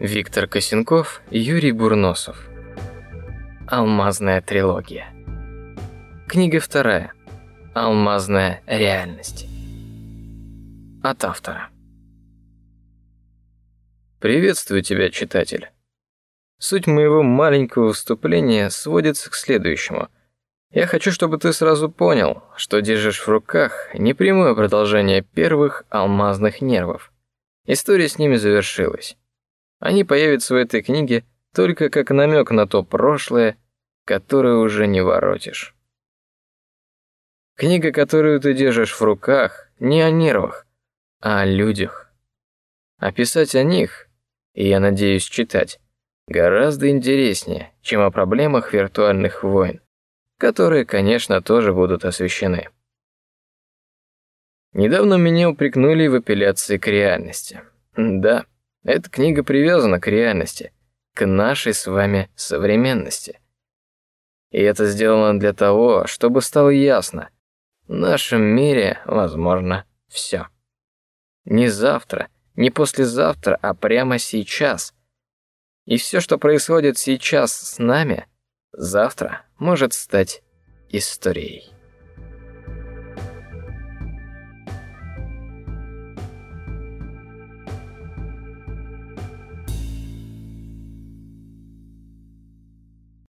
Виктор Косенков, Юрий Бурносов. Алмазная трилогия. Книга вторая. Алмазная реальность. От автора. Приветствую тебя, читатель. Суть моего маленького вступления сводится к следующему. Я хочу, чтобы ты сразу понял, что держишь в руках не прямое продолжение первых алмазных нервов. История с ними завершилась. Они появятся в этой книге только как намек на то прошлое, которое уже не воротишь. Книга, которую ты держишь в руках, не о нервах, а о людях. Описать о них, и я надеюсь читать, гораздо интереснее, чем о проблемах виртуальных войн, которые, конечно, тоже будут освещены. Недавно меня упрекнули в апелляции к реальности. Да, эта книга привязана к реальности, к нашей с вами современности. И это сделано для того, чтобы стало ясно, в нашем мире возможно все. Не завтра, не послезавтра, а прямо сейчас. И все, что происходит сейчас с нами, завтра может стать историей.